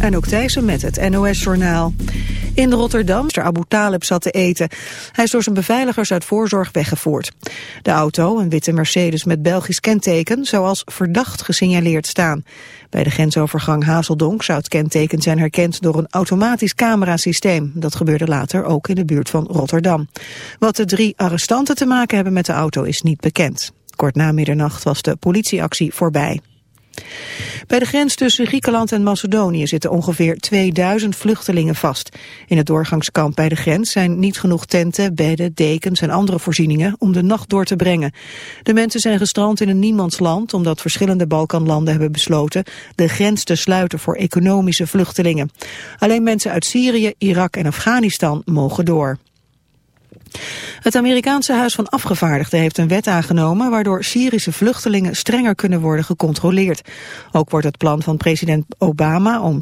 En ook Thijssen met het NOS-journaal. In Rotterdam is er Abu Talib zat te eten. Hij is door zijn beveiligers uit voorzorg weggevoerd. De auto, een witte Mercedes met Belgisch kenteken, zou als verdacht gesignaleerd staan. Bij de grensovergang Hazeldonk zou het kenteken zijn herkend door een automatisch camerasysteem. Dat gebeurde later ook in de buurt van Rotterdam. Wat de drie arrestanten te maken hebben met de auto is niet bekend. Kort na middernacht was de politieactie voorbij. Bij de grens tussen Griekenland en Macedonië zitten ongeveer 2000 vluchtelingen vast. In het doorgangskamp bij de grens zijn niet genoeg tenten, bedden, dekens en andere voorzieningen om de nacht door te brengen. De mensen zijn gestrand in een niemandsland omdat verschillende Balkanlanden hebben besloten de grens te sluiten voor economische vluchtelingen. Alleen mensen uit Syrië, Irak en Afghanistan mogen door. Het Amerikaanse Huis van Afgevaardigden heeft een wet aangenomen waardoor Syrische vluchtelingen strenger kunnen worden gecontroleerd. Ook wordt het plan van president Obama om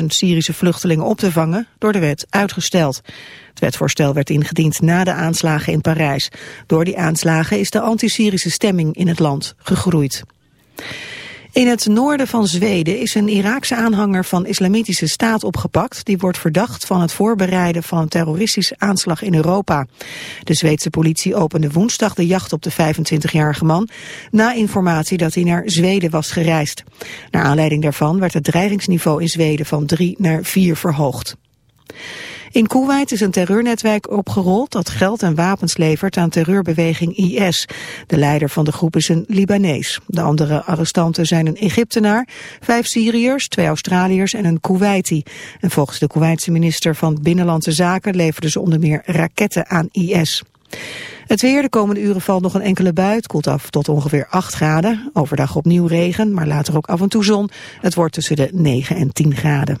10.000 Syrische vluchtelingen op te vangen door de wet uitgesteld. Het wetsvoorstel werd ingediend na de aanslagen in Parijs. Door die aanslagen is de anti-Syrische stemming in het land gegroeid. In het noorden van Zweden is een Iraakse aanhanger van islamitische staat opgepakt. Die wordt verdacht van het voorbereiden van een terroristische aanslag in Europa. De Zweedse politie opende woensdag de jacht op de 25-jarige man... na informatie dat hij naar Zweden was gereisd. Naar aanleiding daarvan werd het dreigingsniveau in Zweden van 3 naar 4 verhoogd. In Kuwait is een terreurnetwerk opgerold dat geld en wapens levert aan terreurbeweging IS. De leider van de groep is een Libanees. De andere arrestanten zijn een Egyptenaar, vijf Syriërs, twee Australiërs en een Kuwaiti. En volgens de Kuwaitse minister van Binnenlandse Zaken leverden ze onder meer raketten aan IS. Het weer, de komende uren valt nog een enkele bui. Koelt af tot ongeveer 8 graden. Overdag opnieuw regen, maar later ook af en toe zon. Het wordt tussen de 9 en 10 graden.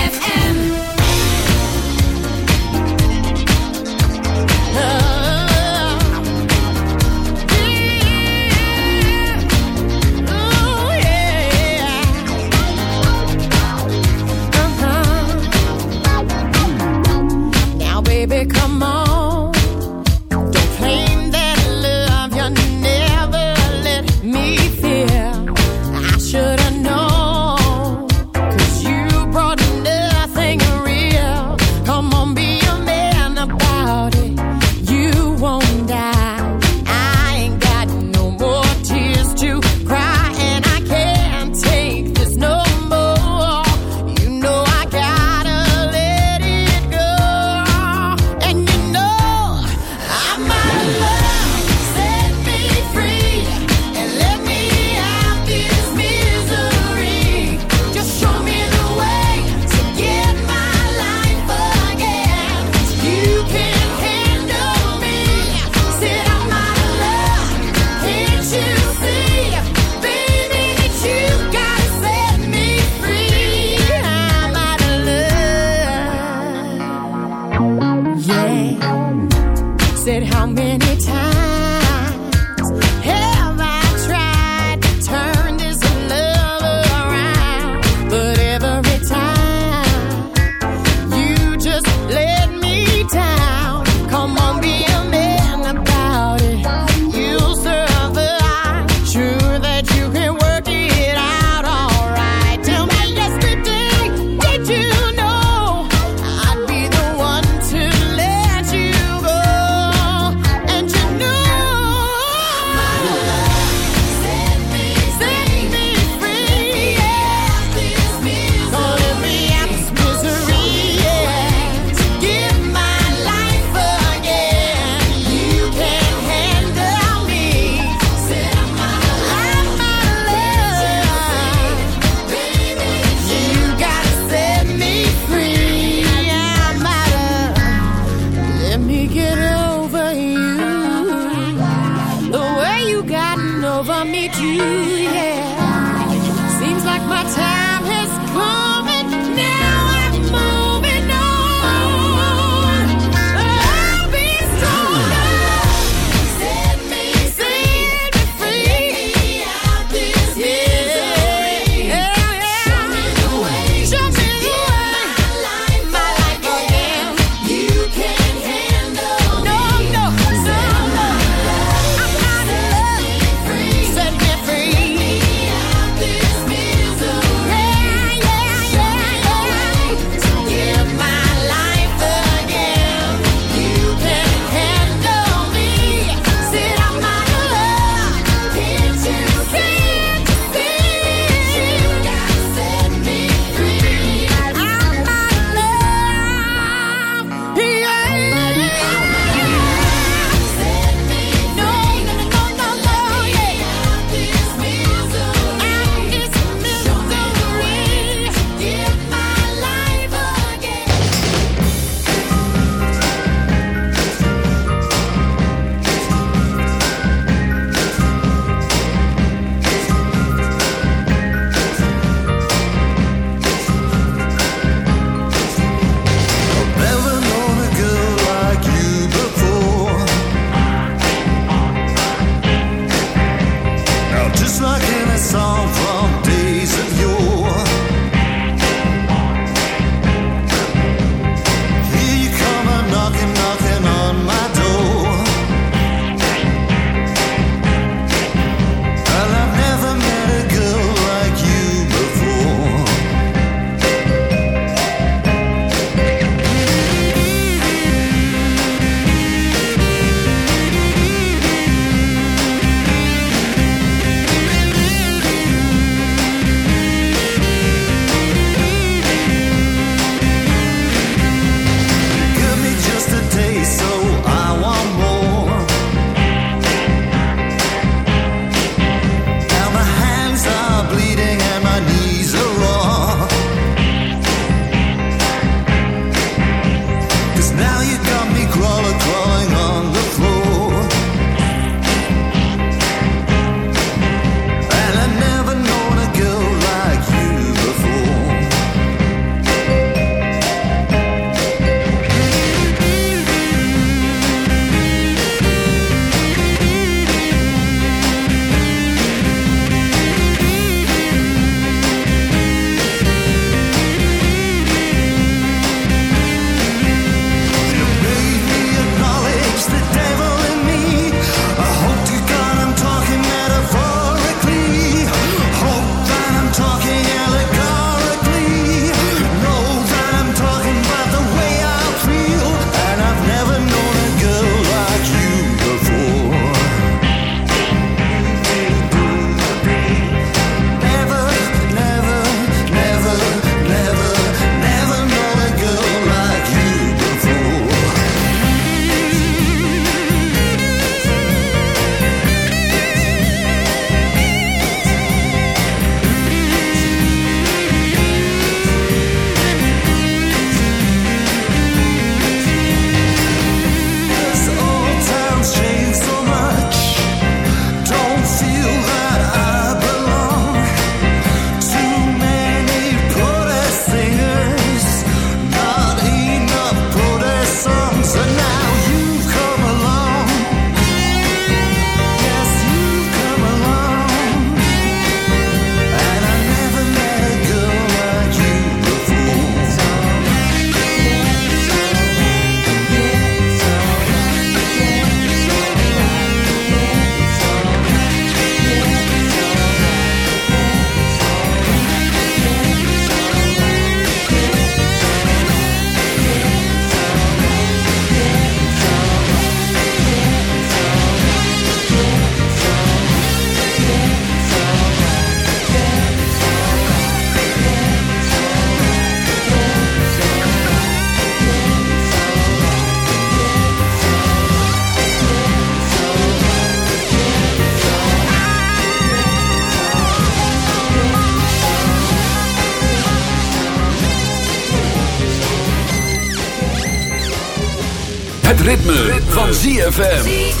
van ZFM.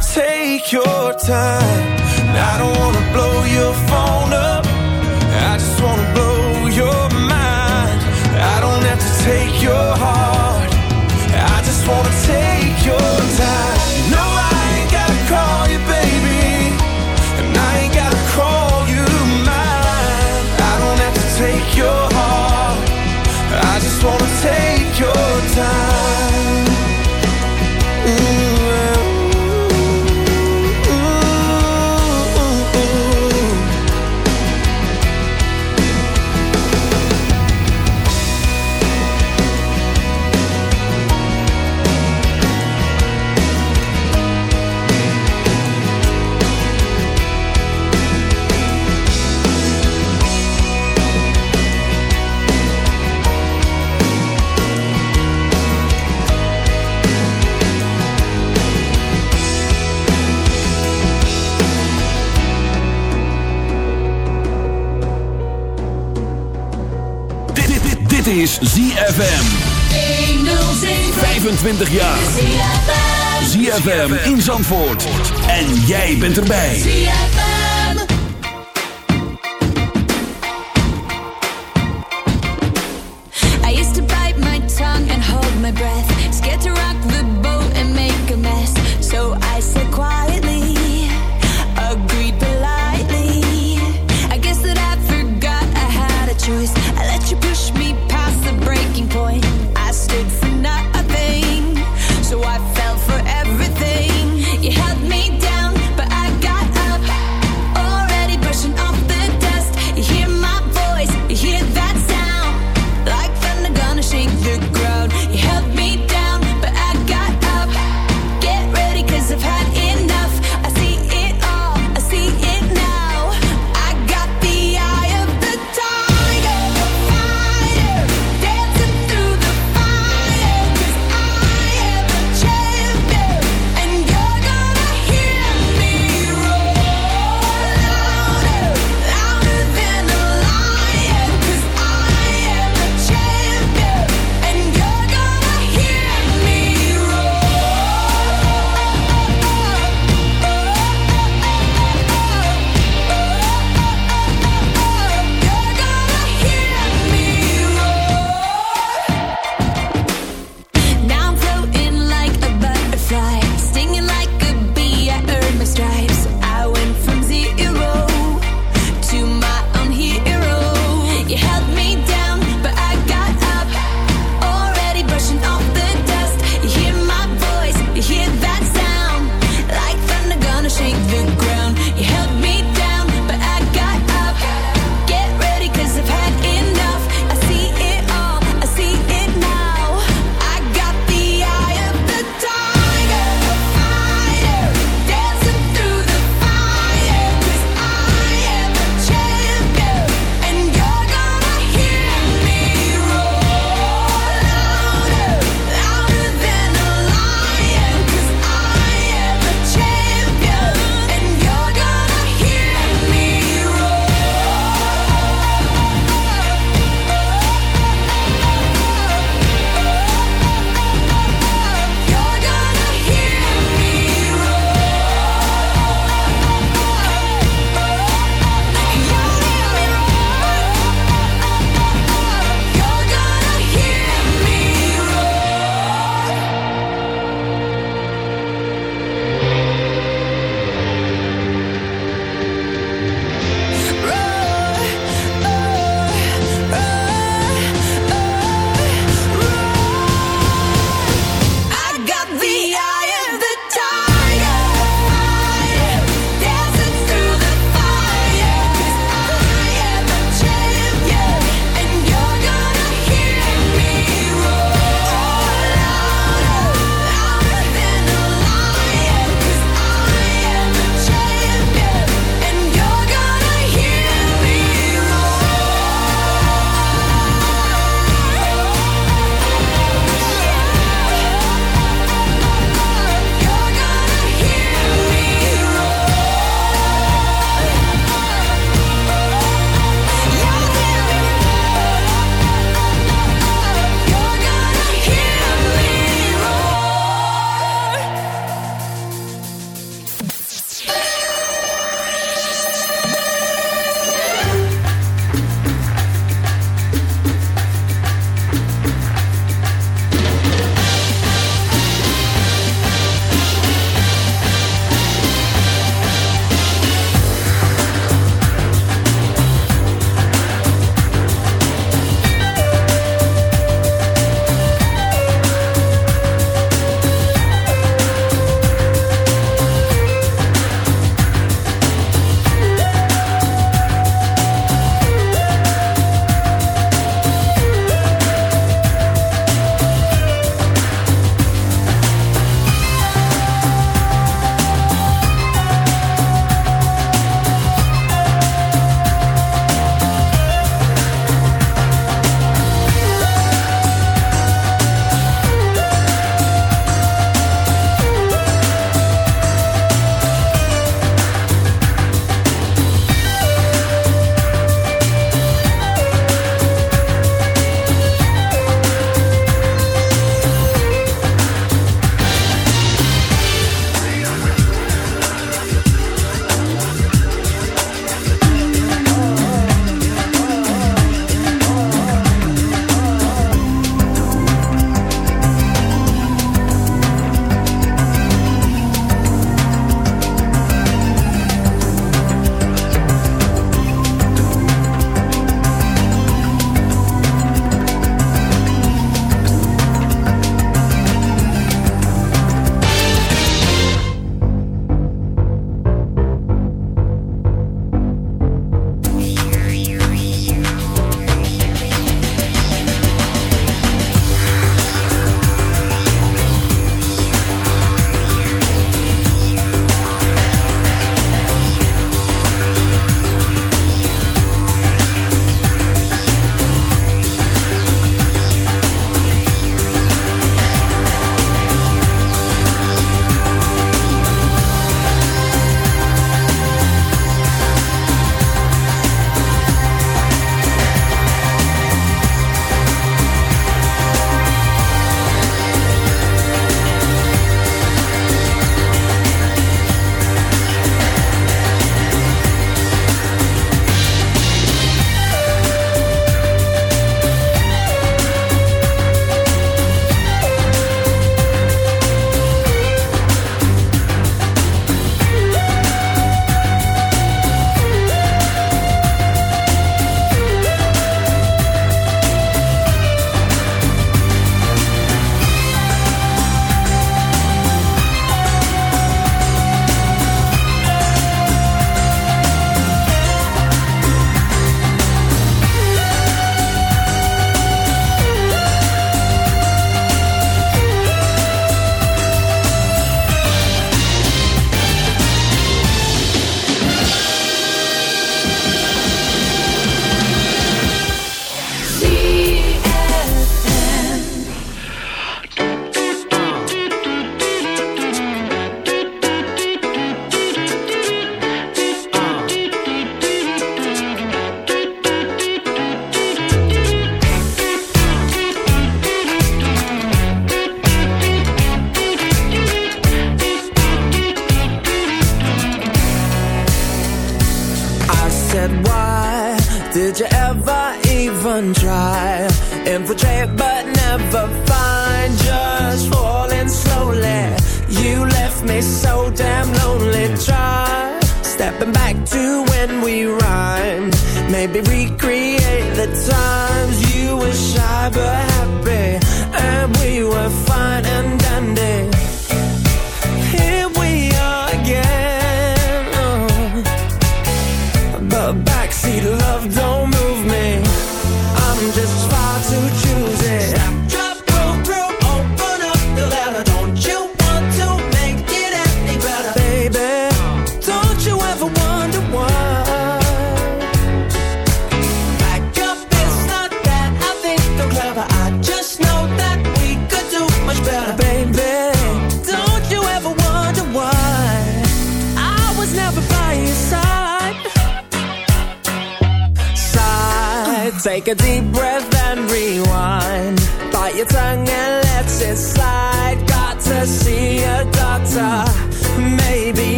take your time. I don't wanna blow your phone up. I just wanna blow dit, is ZFM. 25 jaar. ZFM in Zandvoort. En jij bent erbij. I